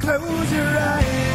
close your eyes.